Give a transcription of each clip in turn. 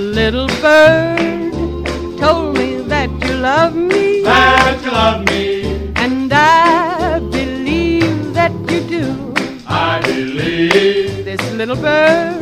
little bird told me that you love me, That you love me, and I believe that you do. I believe. This little bird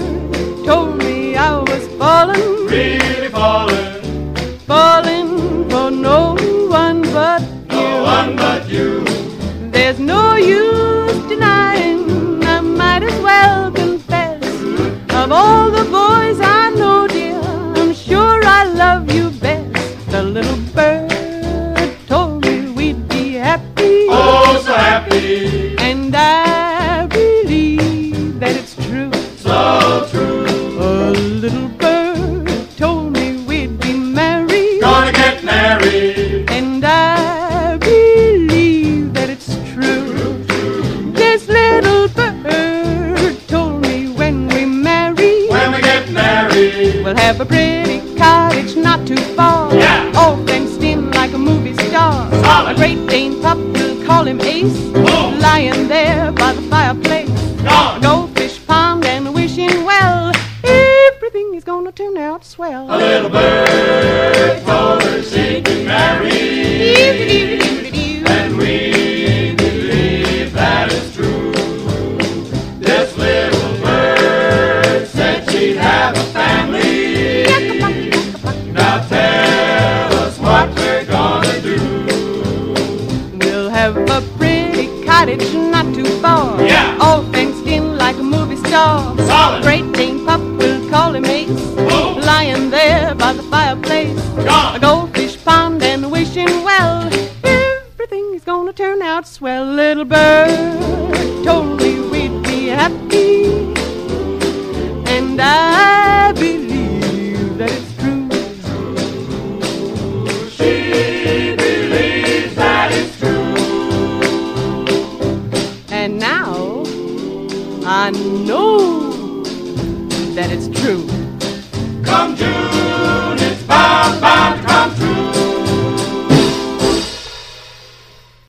we'll have a pretty cottage not too far. Yeah. All fenced in like a movie star. Solid. A great Dane pup, we'll call him Ace, Boom. lying there by the fireplace. Gone. goldfish pond and wishing well. Everything is gonna turn out swell. A little bird cottage not too far. Yeah. All fenced in like a movie star. Solid. Great Dane pup, we'll call him Ace. Boom. Lying there by the fireplace. A goldfish pond and wishing well. Everything is gonna turn out swell. Little bird told me we'd be happy. I know that it's true.